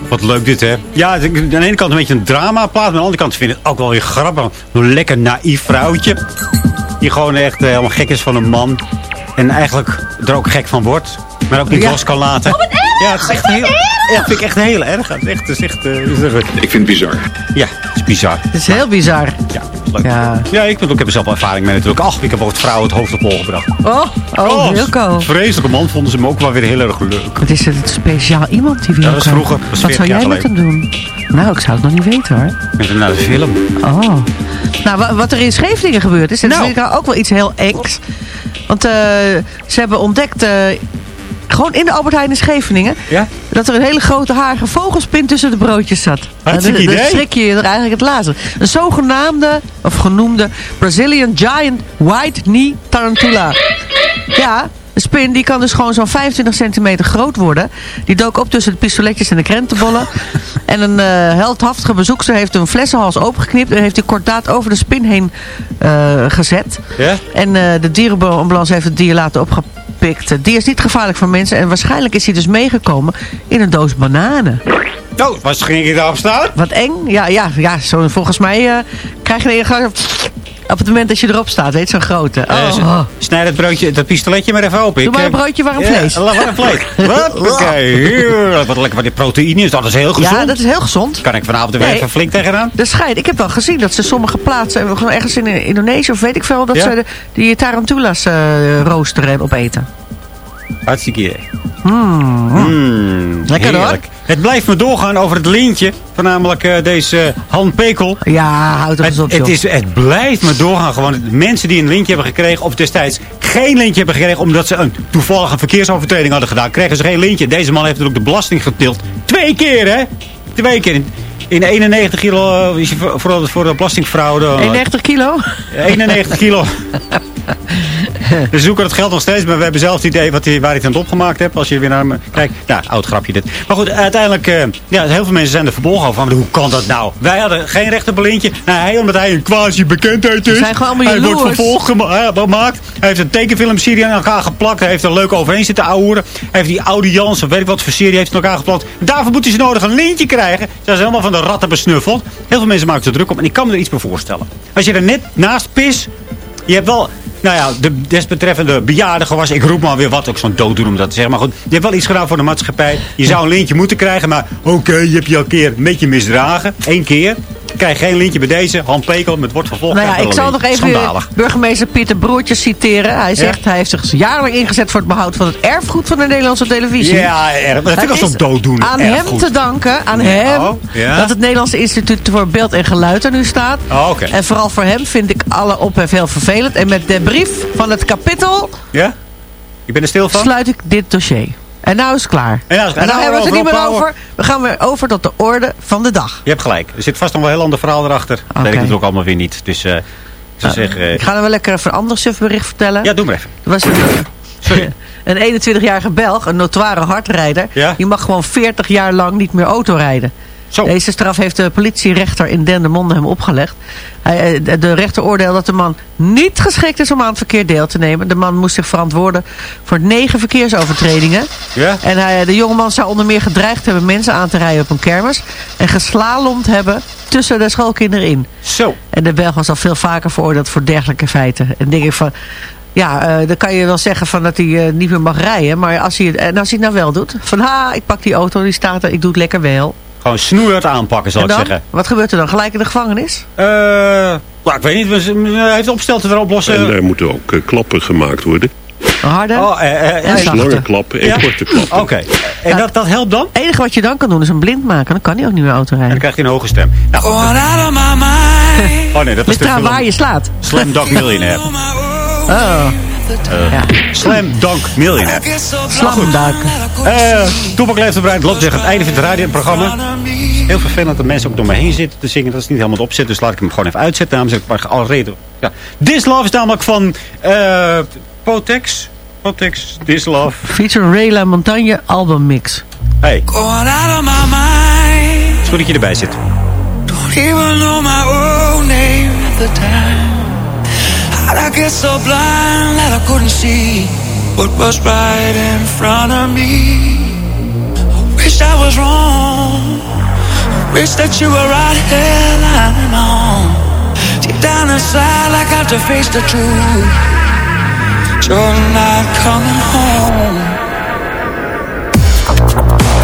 wat leuk dit, hè? Ja, aan de ene kant een beetje een dramaplaat. Maar aan de andere kant vind ik het ook wel weer grappig. Een lekker naïef vrouwtje. Die gewoon echt eh, helemaal gek is van een man. En eigenlijk er ook gek van wordt. Maar ook niet Ja. los kan laten. Ja, het is echt heel, ja, vind ik echt heel erg. Het is echt, het is echt, eh, is er- Ik vind het bizar. ja, het is bizar. Het is heel bizar. Ja, leuk. Ja. Ja, ik, bedoel, ik heb er zelf wel ervaring mee natuurlijk. Ach, ik heb ook het vrouw het hoofd op hol gebracht. Oh, oh, Wilco. Vreselijke man vonden ze hem ook wel weer heel erg leuk. Het is een speciaal iemand die Wilco. dat is vroeger, dat is Wat 40 zou jij met hem doen? Nou, ik zou het nog niet weten hoor. Met naar de film. Oh. Nou, wa- wat er in Scheveningen gebeurd is, dat Nou. vind ik ook wel iets heel engs. Want eh, ze hebben ontdekt, eh, gewoon in de Albert Heijn in Scheveningen, Ja? Dat er een hele grote harige vogelspin tussen de broodjes zat. Hartstikke En dan- idee. schrik je je er eigenlijk het laatste. Een zogenaamde, of genoemde, Brazilian Giant White Knee Tarantula. Ja, de spin die kan dus gewoon zo'n 25 centimeter groot worden. Die dook op tussen de pistoletjes en de krentenbollen. en een eh, heldhaftige bezoekster heeft een flessenhals opengeknipt... en heeft die kordaat over de spin heen eh, gezet. Ja? En eh, de dierenambulance heeft het dier laten opgepikt. Dier is niet gevaarlijk voor mensen... en waarschijnlijk is hij dus meegekomen in een doos bananen. Oh, wat ging je daarop staan? Wat eng. Ja, ja, ja zo, volgens mij eh, krijg je een op het moment dat je erop staat, weet je, zo'n grote. Eh, Oh. s- Snijd het broodje, dat pistoletje maar even open. Doe maar eh, een broodje warm ja, vlees. la- warm vlees. Wat? Oké, heerlijk. Wat lekker wat die proteïne is. Dat is heel gezond. Ja, dat is heel gezond. Kan ik vanavond er weer Nee. even flink tegenaan? De schijt. Ik heb wel gezien dat ze sommige plaatsen, eh, gewoon ergens in Indonesië of weet ik veel, dat Ja? ze de, die tarantulas eh, roosteren en opeten. Hartstikke idee. Mm. Mm, Lekker, hoor. Het blijft me doorgaan over het lintje. Voornamelijk eh, deze eh, Han Pekel. Ja, houd er eens op, het, is, het blijft me doorgaan. Gewoon mensen die een lintje hebben gekregen. Of destijds geen lintje hebben gekregen. Omdat ze een toevallige verkeersovertreding hadden gedaan. Kregen ze geen lintje. Deze man heeft er ook de belasting getild. Twee keer hè. Twee keer. In, in 91 kilo eh, is je voor, voor, voor de belastingfraude. eh, 91 kilo? 91 kilo. We zoeken het geld nog steeds, maar we hebben zelf het idee wat waar hij het aan opgemaakt heeft. Als je weer naar hem kijkt. Ja, oud grapje dit. Maar goed, uiteindelijk, eh, ja, heel veel mensen zijn er verbolgen over. Van, hoe kan dat nou? Wij hadden geen recht op een lintje. Nou, hij, omdat hij een quasi-bekendheid is. Ze zijn gewoon allemaal Hij wordt vervolgd eh, gemaakt. Hij heeft een tekenfilmserie aan elkaar geplakt. Hij heeft er leuk overheen zitten ouwen. Hij heeft die Jans, of weet ik wat voor serie, heeft in elkaar geplakt. Daarvoor moeten ze nodig een lintje krijgen. Ze zijn helemaal van de ratten besnuffeld. Heel veel mensen maken er druk op. En ik kan me er iets bij voorstellen. Als je er net naast pis, je hebt wel, nou ja, de desbetreffende bejaarde gewas. Ik roep maar weer wat, ook zo'n dooddoen om dat te zeggen. Maar goed, je hebt wel iets gedaan voor de maatschappij. Je zou een lintje moeten krijgen, maar oké, je hebt je al een keer een beetje misdragen. Eén keer. Krijg geen lintje bij deze. Han Pekel met wordt vervolgd. Nou ja, ik zal nog even Schandalig. burgemeester Pieter Broertjes citeren. Hij zegt, hij heeft zich jarenlang ingezet voor het behoud van het erfgoed van de Nederlandse televisie. Ja, erg. Dat vind ik zo'n dooddoen. Aan Erg hem te danken, aan Ja, hem, oh, ja. dat het Nederlandse Instituut voor Beeld en Geluid er nu staat. Oh, oké. En vooral voor hem vind ik alle ophef heel vervelend. En met de brief van het kapittel Ja? Ik ben er stil van. sluit ik dit dossier. En nou is het klaar. En nou is het klaar. En nou Nou, hebben we het er niet meer over. We gaan weer over tot de orde van de dag. Je hebt gelijk. Er zit vast nog wel een heel ander verhaal erachter. Dat weet ik natuurlijk ook allemaal weer niet. Dus eh, ik zou zeggen... eh, Ik ga dan wel lekker even een ander sufbericht vertellen. ja, doe maar even. Er was een, een 21-jarige Belg, een notoire hardrijder. Ja? Die mag gewoon 40 jaar lang niet meer autorijden. Zo. Deze straf heeft de politierechter in Dendermonde hem opgelegd. Eh, de- rechter oordeelde dat de man niet geschikt is om aan het verkeer deel te nemen. De man moest zich verantwoorden voor negen verkeersovertredingen. Ja? En hij, de jongeman zou onder meer gedreigd hebben mensen aan te rijden op een kermis. En geslalomd hebben tussen de schoolkinderen in. Zo. En de Belg was al veel vaker veroordeeld voor dergelijke feiten. En denk ik van... Ja, eh, dan kan je wel zeggen van dat hij eh, niet meer mag rijden. Maar als hij, het, en als hij het nou wel doet. Van ha, ik pak die auto, die staat er, ik doe het lekker wel. Gewoon snoeihard aanpakken, zal En ik zeggen. Wat gebeurt er dan? Gelijk in de gevangenis? Eh, nou, ik weet niet, hij heeft opsteld te oplossen. En daar moeten ook eh, klappen gemaakt worden. Harder? Oh, eh, eh, en Dus lange zachter. klappen en Ja? korte klappen. Oké. En dat, dat helpt dan? Het enige wat je dan kan doen is hem blind maken. Dan kan hij ook niet meer auto En dan rijden. krijgt hij een hoge stem. Nou, Going out of my mind. oh nee, dat was Ligt de eraan film waar je slaat. Slam Dunk Millionaire. Oh, Eh, Slam Dunk Millionaire. slamduik. Eh Toepak leeft op Bruin loopt tegen het einde van het radioprogramma. Heel vervelend dat mensen ook door me heen zitten te zingen. Dat is niet helemaal opzet, dus laat ik hem gewoon even uitzetten. Namens ik maar al reden. Ja. This Love is namelijk van eh Potex. Potex, This Love. Feature Rayla Montagne album mix. Hey, het is goed dat je erbij zit. Don't even know my own name at the time. How'd I get so blind that I couldn't see what was right in front of me? I wish I was wrong. I wish that you were right here lying on. Deep down inside, I got to face the truth. You're not coming home.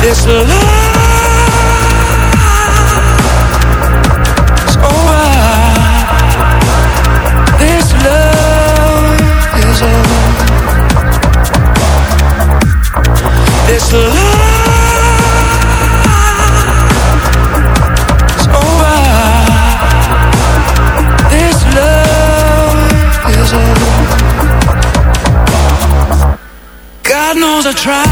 This love This love is over. This love is over. God knows I tried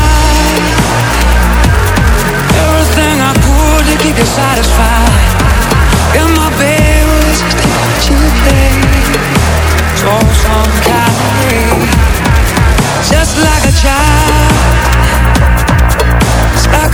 everything I could to keep you satisfied. My bed was. So. Just like a child.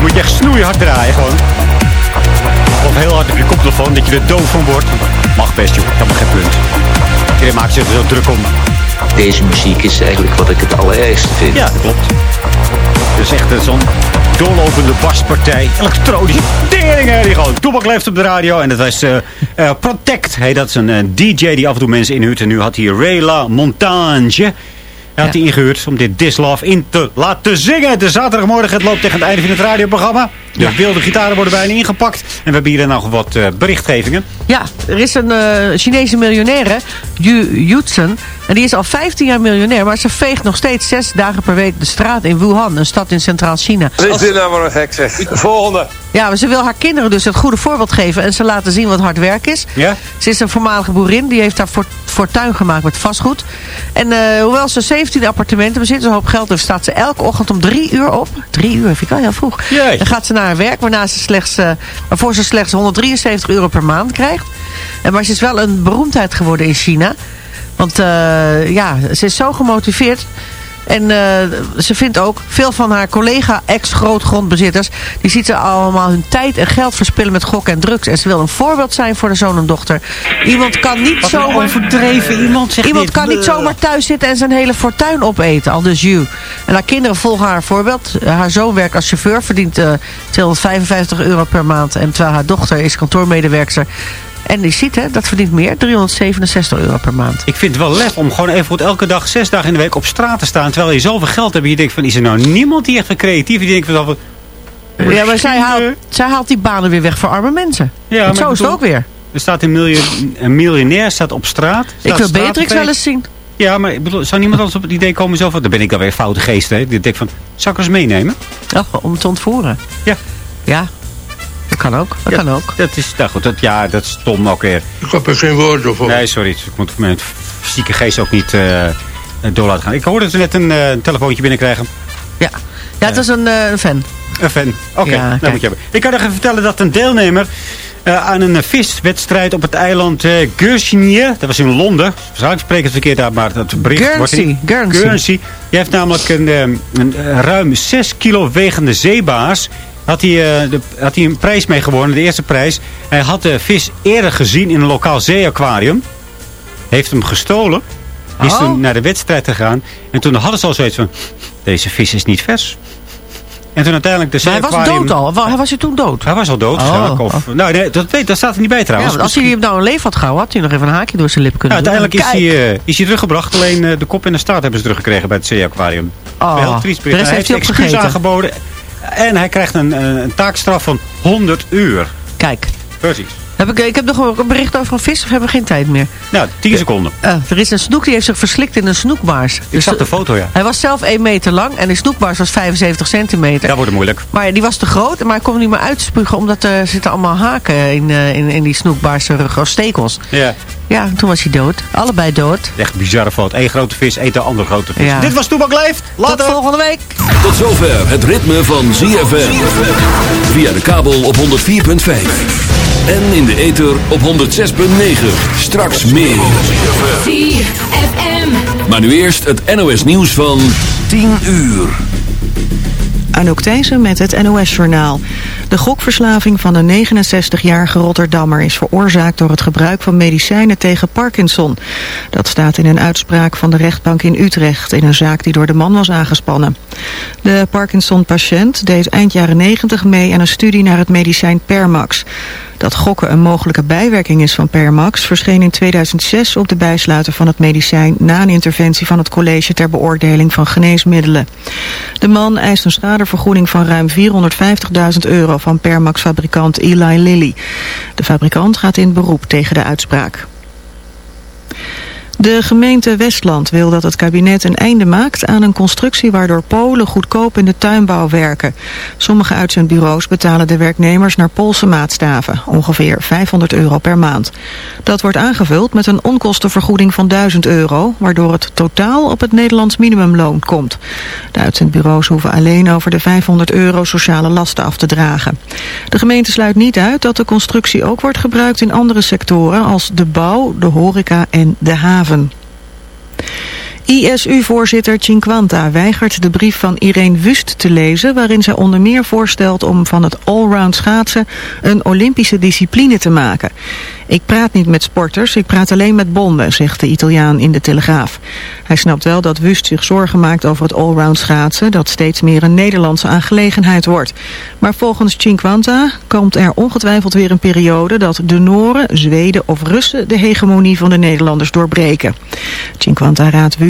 dit moet je echt snoeihard draaien gewoon. Of heel hard op je koptelefoon, dat je er doof van wordt. Mag best, joh. Helemaal geen punt. Iedereen maakt zich er zo druk om. Deze muziek is eigenlijk wat ik het allerergste vind. Ja, dat klopt. Dus echt eh, zo'n doorlopende baspartij. Elektronische teringen. Die gewoon toebak leeft op de radio. En dat was eh, eh, Protect. Hey, dat is een eh, DJ die af en toe mensen inhuurt. En nu had hij Rayla Montage. Hij had hij ingehuurd om dit This Love in te laten zingen. De zaterdagmorgen. Het loopt tegen het einde van het radioprogramma. De wilde gitaren worden bijna ingepakt. En we hebben hier nog wat eh, berichtgevingen. Ja, er is een eh, Chinese miljonaire, Yu Yutsen. En die is al 15 jaar miljonair, maar ze veegt nog steeds zes dagen per week de straat in Wuhan, een stad in Centraal China. Is dit nou maar een gek zeg. Volgende. Ja, maar ze wil haar kinderen dus het goede voorbeeld geven en ze laten zien wat hard werk is. Ja? Ze is een voormalige boerin, die heeft haar fort- fortuin gemaakt met vastgoed. En eh, hoewel ze 17 appartementen bezit, een hoop geld heeft, staat ze elke ochtend om drie uur op. Drie uur, vind ik wel heel vroeg. Jee. Dan gaat ze naar haar werk, waarna ze slechts, eh, waarvoor ze slechts 173 euro per maand krijgt. En maar ze is wel een beroemdheid geworden in China. Want eh, ja, ze is zo gemotiveerd. En eh, ze vindt ook veel van haar collega ex-grootgrondbezitters... die ziet ze allemaal hun tijd en geld verspillen met gokken en drugs. En ze wil een voorbeeld zijn voor de zoon en dochter. Iemand kan niet Wat zomaar... overdreven iemand zegt Iemand dit. kan niet zomaar thuis zitten en zijn hele fortuin opeten. Al dus you. En haar kinderen volgen haar voorbeeld. Haar zoon werkt als chauffeur, verdient eh 255 euro per maand. En terwijl haar dochter is kantoormedewerkster. En die ziet, hè, dat verdient meer. 367 euro per maand. Ik vind het wel lef om gewoon even goed elke dag, zes dagen in de week op straat te staan. Terwijl je zoveel geld hebt. En je denkt van, is er nou niemand die echt creatief is? Die denkt van, Ja, maar zij haalt, zij haalt die banen weer weg voor arme mensen. Ja, maar zo is het ook weer. er staat een, miljoen, een miljonair staat op straat. Ik wil straat Beatrix wel eens zien. Ja, maar ik bedoel, zou niemand anders op het idee komen zo van... Dan ben ik dan weer foute geest, hè? Ik denk van, zal ik eens meenemen? Ja, om te ontvoeren. Ja. Ja, kan ook. Dat Ja, kan ook. Dat is, nou goed, dat, ja, dat is stom ook weer. Ik heb er geen woord over. Nee, sorry. Ik moet mijn fysieke geest ook niet... eh, eh, door laten gaan. Ik hoorde dat ze net een eh, telefoontje binnenkrijgen. Ja, ja het was een eh, fan. Een fan. Oké, Ja, dat moet je hebben. Ik kan nog even vertellen dat een deelnemer eh, aan een viswedstrijd op het eiland eh Guernsey, dat was in Londen. Waarschijnlijk spreek ik het verkeerd uit, maar dat bericht wordt Guernsey, in- Guernsey. Guernsey. Die heeft namelijk een, eh, een ruim 6 kilo wegende zeebaars. Had hij, eh, de, had hij een prijs mee gewonnen, de eerste prijs. Hij had de vis eerder gezien in een lokaal zeeaquarium. Heeft hem gestolen. Is Oh. toen naar de wedstrijd gegaan. En toen hadden ze al zoiets van... Deze vis is niet vers. En toen uiteindelijk de Maar hij was zeeaquarium... dood al. Hij was hij toen dood? Hij was al dood. Oh. Of, nou, nee, dat, weet, dat staat er niet bij trouwens. als hij hem nou een leven had gehouden, had hij nog even een haakje door zijn lip kunnen Nou, uiteindelijk is doen. hij, eh, is hij teruggebracht. Alleen eh, de kop en de staart hebben ze teruggekregen bij het zeeaquarium. Oh, Heel de rest. Hij heeft hij excuus aangeboden. En hij krijgt een, eh, een taakstraf van 100 uur. Kijk. Precies. Heb ik, ik heb nog een bericht over een vis, of hebben we geen tijd meer? Nou, 10 seconden. Eh, er is een snoek die heeft zich verslikt in een snoekbaars. Ik zag de foto, ja. Hij was zelf 1 meter lang en de snoekbaars was 75 centimeter. Dat wordt moeilijk. Maar die was te groot, maar hij kon hem niet meer uitspugen... omdat er zitten allemaal haken in, eh, in, in die snoekbaars rug, als stekels. Ja. Ja, toen was hij dood. Allebei dood. Echt bizarre foto. Eén grote vis eet de andere grote vis. Ja. Dit was Toebak Leeft. Later. Tot volgende week. Tot zover het ritme van ZFM. Via de kabel op 104.5. En in de ether op 106.9. Straks meer. ZFM. Maar nu eerst het NOS nieuws van 10 uur. Anouk Thijssen met het NOS-journaal. De gokverslaving van de 69-jarige Rotterdammer is veroorzaakt door het gebruik van medicijnen tegen Parkinson. Dat staat in een uitspraak van de rechtbank in Utrecht in een zaak die door de man was aangespannen. De Parkinson-patiënt deed eind jaren 90 mee aan een studie naar het medicijn Permax. Dat gokken een mogelijke bijwerking is van Permax verscheen in 2006 op de bijsluiter van het medicijn na een interventie van het college ter beoordeling van geneesmiddelen. De man eist een schadevergoeding van ruim 450.000 euro van Permax-fabrikant Eli Lilly. De fabrikant gaat in beroep tegen de uitspraak. De gemeente Westland wil dat het kabinet een einde maakt aan een constructie waardoor Polen goedkoop in de tuinbouw werken. Sommige uitzendbureaus betalen de werknemers naar Poolse maatstaven, ongeveer 500 euro per maand. Dat wordt aangevuld met een onkostenvergoeding van 1000 euro, waardoor het totaal op het Nederlands minimumloon komt. De uitzendbureaus hoeven alleen over de 500 euro sociale lasten af te dragen. De gemeente sluit niet uit dat de constructie ook wordt gebruikt in andere sectoren als de bouw, de horeca en de haven. ISU-voorzitter Cinquanta weigert de brief van Irene Wust te lezen... waarin zij onder meer voorstelt om van het allround schaatsen... een Olympische discipline te maken. Ik praat niet met sporters, ik praat alleen met bonden, zegt de Italiaan in de Telegraaf. Hij snapt wel dat Wust zich zorgen maakt over het allround schaatsen... dat steeds meer een Nederlandse aangelegenheid wordt. Maar volgens Cinquanta komt er ongetwijfeld weer een periode... dat de Noren, Zweden of Russen de hegemonie van de Nederlanders doorbreken. Cinquanta raadt Wust